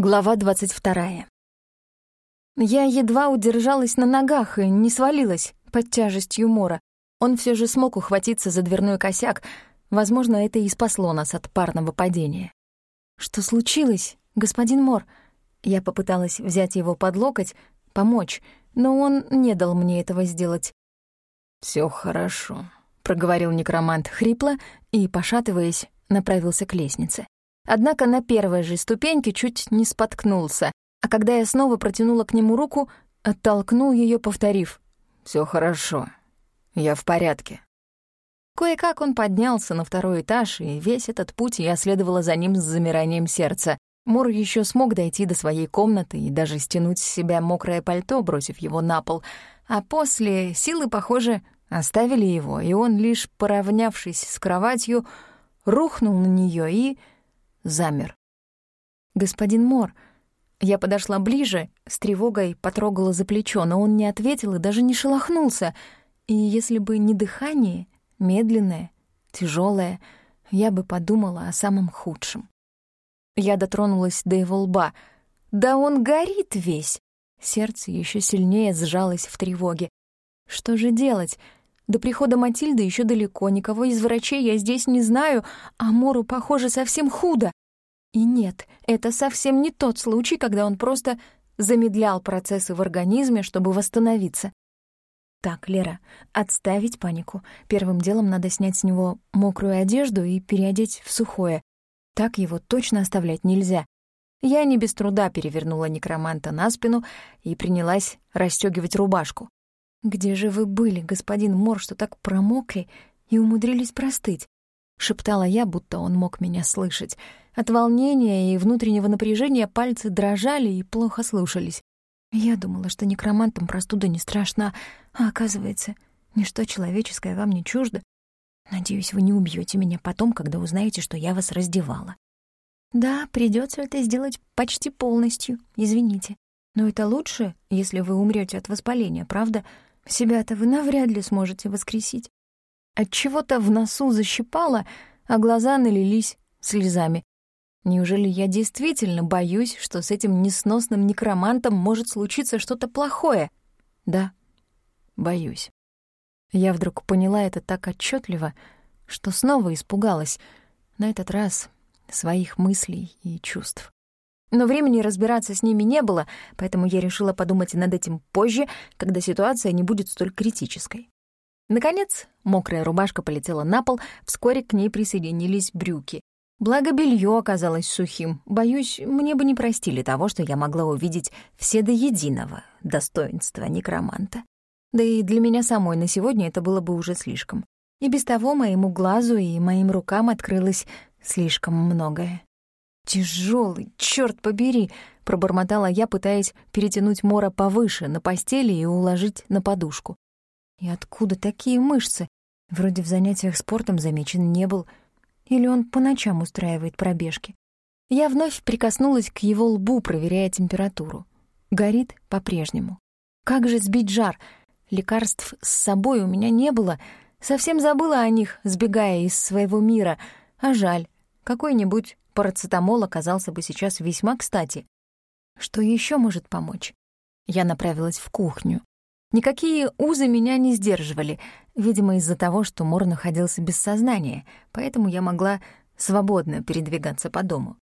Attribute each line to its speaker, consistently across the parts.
Speaker 1: Глава двадцать вторая. Я едва удержалась на ногах и не свалилась под тяжестью Мора. Он все же смог ухватиться за дверной косяк. Возможно, это и спасло нас от парного падения. «Что случилось, господин Мор?» Я попыталась взять его под локоть, помочь, но он не дал мне этого сделать.
Speaker 2: Все хорошо», —
Speaker 1: проговорил некромант хрипло и, пошатываясь, направился к лестнице. Однако на первой же ступеньке чуть не споткнулся, а когда я снова протянула к нему руку, оттолкнул ее, повторив
Speaker 2: «Всё хорошо, я в порядке».
Speaker 1: Кое-как он поднялся на второй этаж, и весь этот путь я следовала за ним с замиранием сердца. Мур еще смог дойти до своей комнаты и даже стянуть с себя мокрое пальто, бросив его на пол, а после силы, похоже, оставили его, и он, лишь поравнявшись с кроватью, рухнул на нее и замер. «Господин Мор...» Я подошла ближе, с тревогой потрогала за плечо, но он не ответил и даже не шелохнулся. И если бы не дыхание, медленное, тяжелое, я бы подумала о самом худшем. Я дотронулась до его лба. «Да он горит весь!» Сердце еще сильнее сжалось в тревоге. «Что же делать?» До прихода Матильды еще далеко, никого из врачей я здесь не знаю, а Мору, похоже, совсем худо. И нет, это совсем не тот случай, когда он просто замедлял процессы в организме, чтобы восстановиться. Так, Лера, отставить панику. Первым делом надо снять с него мокрую одежду и переодеть в сухое. Так его точно оставлять нельзя. Я не без труда перевернула некроманта на спину и принялась расстёгивать рубашку. «Где же вы были, господин Мор, что так промокли и умудрились простыть?» — шептала я, будто он мог меня слышать. От волнения и внутреннего напряжения пальцы дрожали и плохо слушались. Я думала, что некромантам простуда не страшна, а оказывается, ничто человеческое вам не чуждо. Надеюсь, вы не убьете меня потом, когда узнаете, что я вас раздевала. Да, придется это сделать почти полностью, извините. Но это лучше, если вы умрете от воспаления, правда? Себя-то вы навряд ли сможете воскресить. От чего-то в носу защипало, а глаза налились слезами. Неужели я действительно боюсь, что с этим несносным некромантом может случиться что-то плохое? Да, боюсь. Я вдруг поняла это так отчетливо, что снова испугалась, на этот раз своих мыслей и чувств. Но времени разбираться с ними не было, поэтому я решила подумать над этим позже, когда ситуация не будет столь критической. Наконец, мокрая рубашка полетела на пол, вскоре к ней присоединились брюки. Благо, белье оказалось сухим. Боюсь, мне бы не простили того, что я могла увидеть все до единого достоинства некроманта. Да и для меня самой на сегодня это было бы уже слишком. И без того моему глазу и моим рукам открылось слишком многое. Тяжелый, черт побери, пробормотала я, пытаясь перетянуть Мора повыше на постели и уложить на подушку. И откуда такие мышцы? Вроде в занятиях спортом замечен не был. Или он по ночам устраивает пробежки. Я вновь прикоснулась к его лбу, проверяя температуру. Горит по-прежнему. Как же сбить жар? Лекарств с собой у меня не было. Совсем забыла о них, сбегая из своего мира. А жаль, какой-нибудь парацетамол оказался бы сейчас весьма кстати. Что еще может помочь? Я направилась в кухню. Никакие узы меня не сдерживали, видимо, из-за того, что Мор находился без сознания, поэтому я могла свободно передвигаться по дому.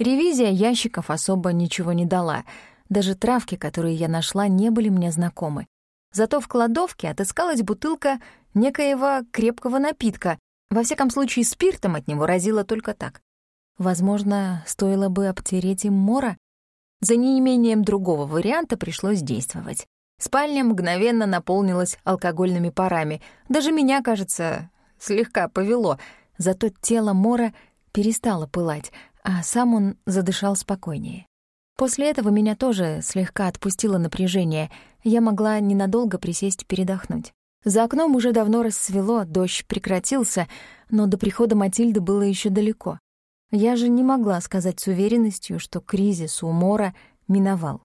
Speaker 1: Ревизия ящиков особо ничего не дала. Даже травки, которые я нашла, не были мне знакомы. Зато в кладовке отыскалась бутылка некоего крепкого напитка. Во всяком случае, спиртом от него разило только так. Возможно, стоило бы обтереть им Мора? За неимением другого варианта пришлось действовать. Спальня мгновенно наполнилась алкогольными парами. Даже меня, кажется, слегка повело. Зато тело Мора перестало пылать, а сам он задышал спокойнее. После этого меня тоже слегка отпустило напряжение. Я могла ненадолго присесть передохнуть. За окном уже давно рассвело, дождь прекратился, но до прихода Матильды было еще далеко. Я же не могла сказать с уверенностью, что кризис у Мора миновал.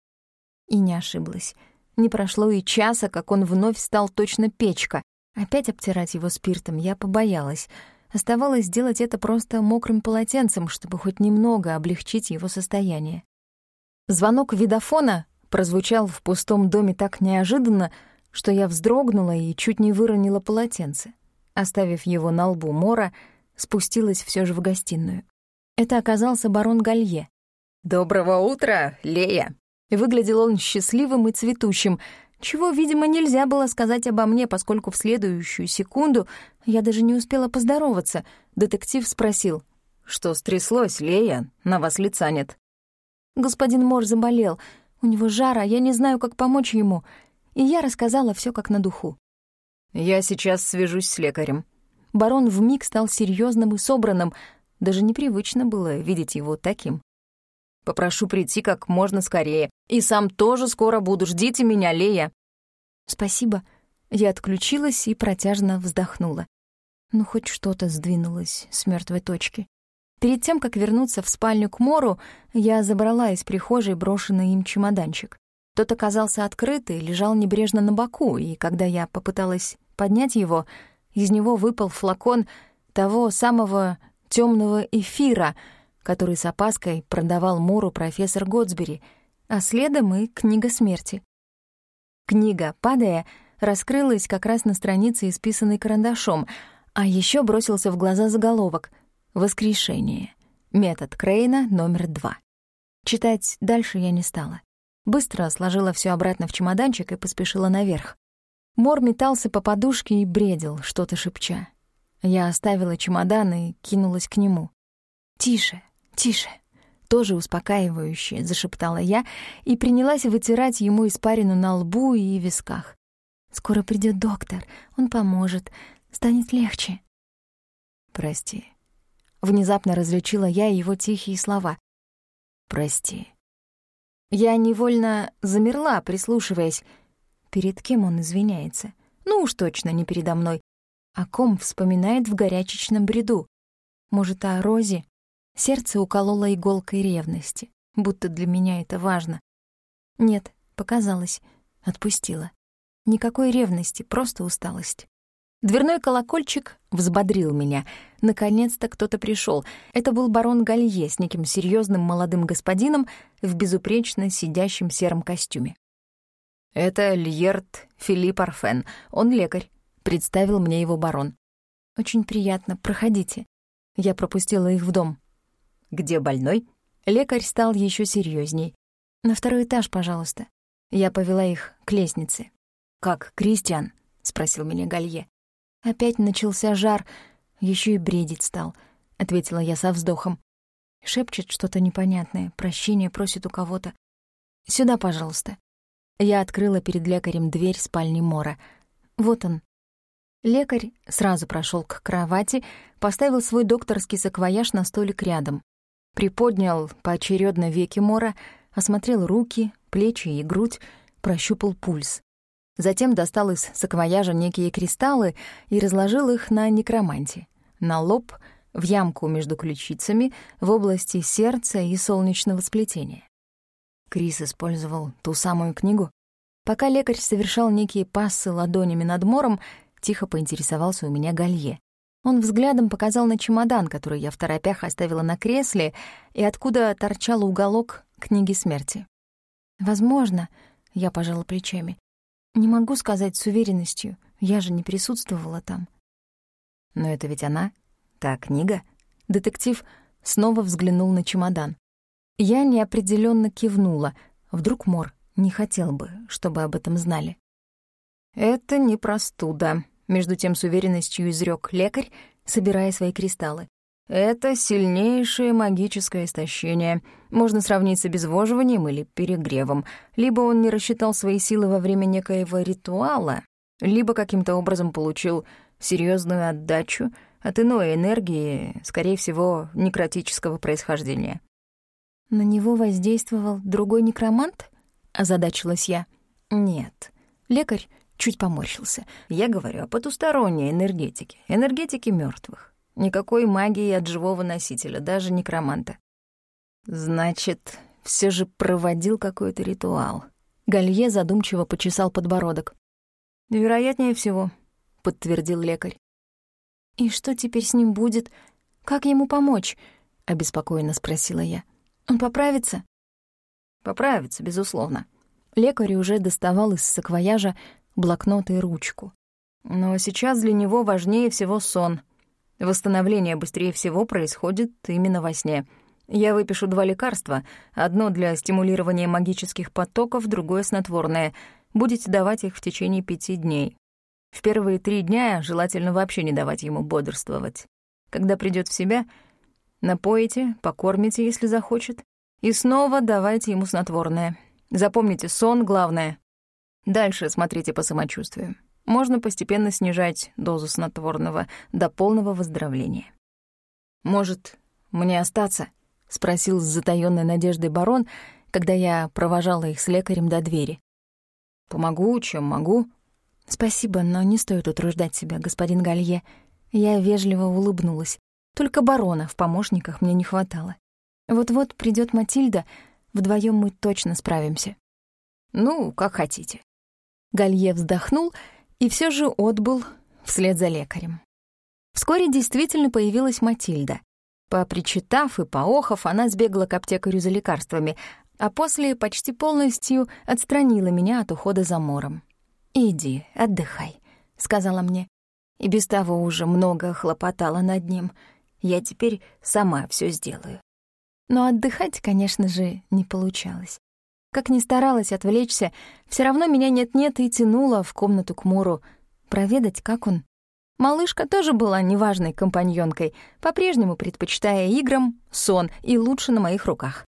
Speaker 1: И не ошиблась. Не прошло и часа, как он вновь стал точно печка. Опять обтирать его спиртом я побоялась. Оставалось сделать это просто мокрым полотенцем, чтобы хоть немного облегчить его состояние. Звонок видофона прозвучал в пустом доме так неожиданно, что я вздрогнула и чуть не выронила полотенце. Оставив его на лбу Мора, спустилась все же в гостиную. Это оказался барон Галье.
Speaker 2: «Доброго утра, Лея!»
Speaker 1: Выглядел он счастливым и цветущим, чего, видимо, нельзя было сказать обо мне, поскольку в следующую секунду я даже не успела поздороваться. Детектив спросил.
Speaker 2: «Что стряслось, Лея? На вас лица нет».
Speaker 1: Господин Мор заболел. У него жара, я не знаю, как помочь ему. И я рассказала все как на духу.
Speaker 2: «Я сейчас свяжусь с лекарем».
Speaker 1: Барон вмиг стал серьезным и собранным. Даже непривычно было видеть его таким.
Speaker 2: Попрошу прийти как можно скорее. И сам тоже скоро буду. Ждите меня, Лея».
Speaker 1: «Спасибо». Я отключилась и протяжно вздохнула. Ну, хоть что-то сдвинулось с мертвой точки. Перед тем, как вернуться в спальню к Мору, я забрала из прихожей брошенный им чемоданчик. Тот оказался открыт и лежал небрежно на боку, и когда я попыталась поднять его, из него выпал флакон того самого темного эфира — который с опаской продавал Муру профессор Годсбери, а следом и книга смерти. Книга, падая, раскрылась как раз на странице, исписанной карандашом, а еще бросился в глаза заголовок «Воскрешение. Метод Крейна номер два». Читать дальше я не стала. Быстро сложила все обратно в чемоданчик и поспешила наверх. Мор метался по подушке и бредил, что-то шепча. Я оставила чемодан и кинулась к нему. «Тише, «Тише!» — тоже успокаивающе зашептала я и принялась вытирать ему испарину на лбу и висках. «Скоро придет доктор, он поможет, станет легче».
Speaker 2: «Прости».
Speaker 1: Внезапно различила я его тихие слова.
Speaker 2: «Прости».
Speaker 1: Я невольно замерла, прислушиваясь. Перед кем он извиняется? Ну уж точно не передо мной. О ком вспоминает в горячечном бреду? Может, о Розе? Сердце укололо иголкой ревности, будто для меня это важно. Нет, показалось, отпустила. Никакой ревности, просто усталость. Дверной колокольчик взбодрил меня. Наконец-то кто-то пришел. Это был барон Галье с неким серьезным молодым господином в безупречно сидящем сером костюме.
Speaker 2: «Это Льерт Филипп Арфен. Он лекарь», — представил мне его барон.
Speaker 1: «Очень приятно. Проходите». Я пропустила их в дом.
Speaker 2: Где больной?
Speaker 1: Лекарь стал еще серьезней. На второй этаж, пожалуйста. Я повела их к лестнице.
Speaker 2: Как Кристиан? спросил меня Галье.
Speaker 1: Опять начался жар, еще и бредить стал, ответила я со вздохом. Шепчет что-то непонятное, прощения просит у кого-то. Сюда, пожалуйста. Я открыла перед лекарем дверь спальни Мора. Вот он. Лекарь сразу прошел к кровати, поставил свой докторский саквояж на столик рядом приподнял поочередно веки Мора, осмотрел руки, плечи и грудь, прощупал пульс. Затем достал из саквояжа некие кристаллы и разложил их на некроманте. На лоб, в ямку между ключицами, в области сердца и солнечного сплетения. Крис использовал ту самую книгу. Пока лекарь совершал некие пассы ладонями над мором, тихо поинтересовался у меня Галье. Он взглядом показал на чемодан, который я в торопях оставила на кресле, и откуда торчал уголок книги смерти. «Возможно», — я пожала плечами. «Не могу сказать с уверенностью, я же не присутствовала там».
Speaker 2: «Но это ведь она, та книга?»
Speaker 1: Детектив снова взглянул на чемодан. Я неопределенно кивнула. Вдруг Мор не хотел бы, чтобы об этом знали.
Speaker 2: «Это не простуда», между тем с уверенностью изрек лекарь, собирая свои кристаллы. Это сильнейшее магическое истощение. Можно сравнить с обезвоживанием или перегревом. Либо он не рассчитал свои силы во время некоего ритуала, либо каким-то образом получил серьезную отдачу от иной энергии, скорее всего, некротического происхождения.
Speaker 1: «На него воздействовал другой некромант?» — озадачилась я.
Speaker 2: «Нет». Лекарь чуть поморщился. Я говорю о потусторонней энергетике, энергетике мертвых. Никакой магии от живого носителя, даже некроманта. Значит, все же проводил какой-то ритуал.
Speaker 1: Галье задумчиво почесал подбородок.
Speaker 2: «Вероятнее всего», — подтвердил лекарь.
Speaker 1: «И что теперь с ним будет? Как ему помочь?» — обеспокоенно спросила я. «Он поправится?»
Speaker 2: Поправится, безусловно. Лекарь уже доставал из саквояжа блокнот и ручку. Но сейчас для него важнее всего сон. Восстановление быстрее всего происходит именно во сне. Я выпишу два лекарства, одно для стимулирования магических потоков, другое снотворное. Будете давать их в течение пяти дней. В первые три дня желательно вообще не давать ему бодрствовать. Когда придет в себя, напоите, покормите, если захочет, и снова давайте ему снотворное. Запомните, сон — главное. Дальше смотрите по самочувствию. Можно постепенно снижать дозу снотворного до полного выздоровления. «Может, мне остаться?» — спросил с затаённой надеждой барон, когда я провожала их с лекарем до двери. «Помогу, чем могу». «Спасибо, но не стоит утруждать себя, господин Галье». Я вежливо улыбнулась. Только барона в помощниках мне не хватало. Вот-вот придет Матильда, вдвоем мы точно справимся. «Ну, как хотите». Галье вздохнул и все же отбыл вслед за лекарем. Вскоре действительно появилась Матильда. Попричитав и поохов, она сбегала к аптекарю за лекарствами, а после почти полностью отстранила меня от ухода за мором. «Иди, отдыхай», — сказала мне. И без того уже много хлопотала над ним. Я теперь сама все сделаю. Но отдыхать, конечно же, не получалось. Как ни старалась отвлечься, все равно меня нет-нет и тянуло в комнату к Муру, проведать, как он. Малышка тоже была неважной компаньонкой, по-прежнему предпочитая играм сон и лучше на моих руках.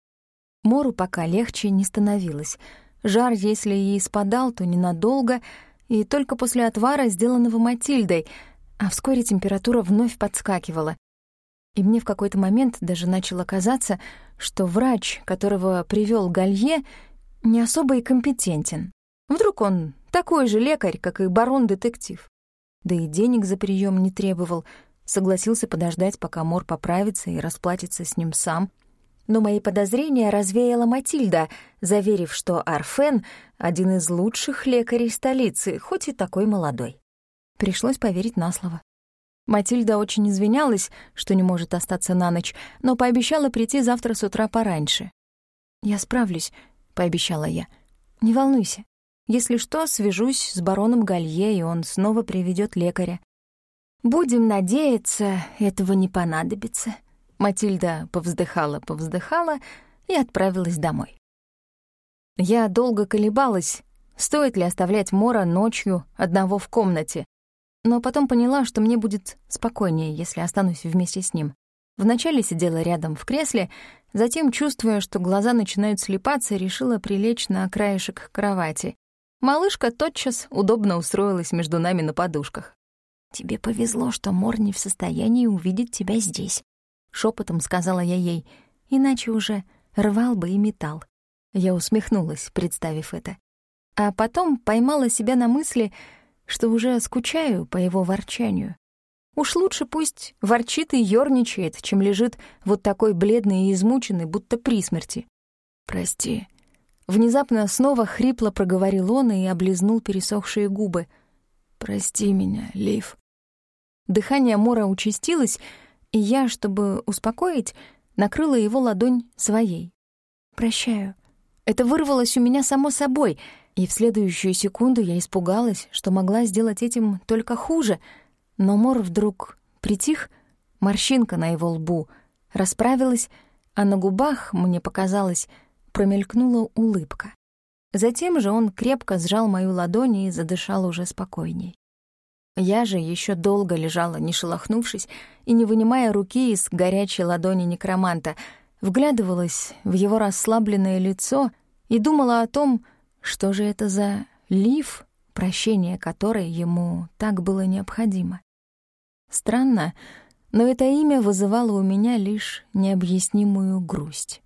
Speaker 2: Мору пока легче не становилось. Жар, если и спадал, то ненадолго, и только после отвара, сделанного Матильдой, а вскоре температура вновь подскакивала. И мне в какой-то момент даже начало казаться, что врач, которого привел Галье, не особо и компетентен. Вдруг он такой же лекарь, как и барон-детектив. Да и денег за прием не требовал, согласился подождать, пока Мор поправится и расплатится с ним сам. Но мои подозрения развеяла Матильда, заверив, что Арфен — один из лучших лекарей столицы, хоть и такой молодой. Пришлось поверить на слово. Матильда очень извинялась, что не может остаться на ночь, но пообещала прийти завтра с утра пораньше. «Я справлюсь», — пообещала я. «Не волнуйся. Если что, свяжусь с бароном Галье, и он снова приведет лекаря». «Будем надеяться, этого не понадобится». Матильда повздыхала-повздыхала и отправилась домой. Я долго колебалась, стоит ли оставлять Мора ночью одного в комнате, но потом поняла, что мне будет спокойнее, если останусь вместе с ним. Вначале сидела рядом в кресле, затем, чувствуя, что глаза начинают слепаться, решила прилечь на краешек кровати. Малышка тотчас удобно устроилась между нами на подушках. «Тебе повезло, что Мор не в состоянии увидеть тебя здесь», — шепотом сказала я ей, иначе уже рвал бы и металл. Я усмехнулась, представив это. А потом поймала себя на мысли — что уже скучаю по его ворчанию. Уж лучше пусть ворчит и ёрничает, чем лежит вот такой бледный и измученный, будто при смерти. «Прости». Внезапно снова хрипло проговорил он и облизнул пересохшие губы. «Прости меня, Лив». Дыхание Мора участилось, и я, чтобы успокоить, накрыла его ладонь своей. «Прощаю». Это вырвалось у меня само собой — и в следующую секунду я испугалась, что могла сделать этим только хуже, но Мор вдруг притих, морщинка на его лбу расправилась, а на губах, мне показалось, промелькнула улыбка. Затем же он крепко сжал мою ладонь и задышал уже спокойней. Я же еще долго лежала, не шелохнувшись, и, не вынимая руки из горячей ладони некроманта, вглядывалась в его расслабленное лицо и думала о том, что же это за лиф, прощение которой ему так было необходимо? Странно, но это имя вызывало у меня лишь необъяснимую грусть.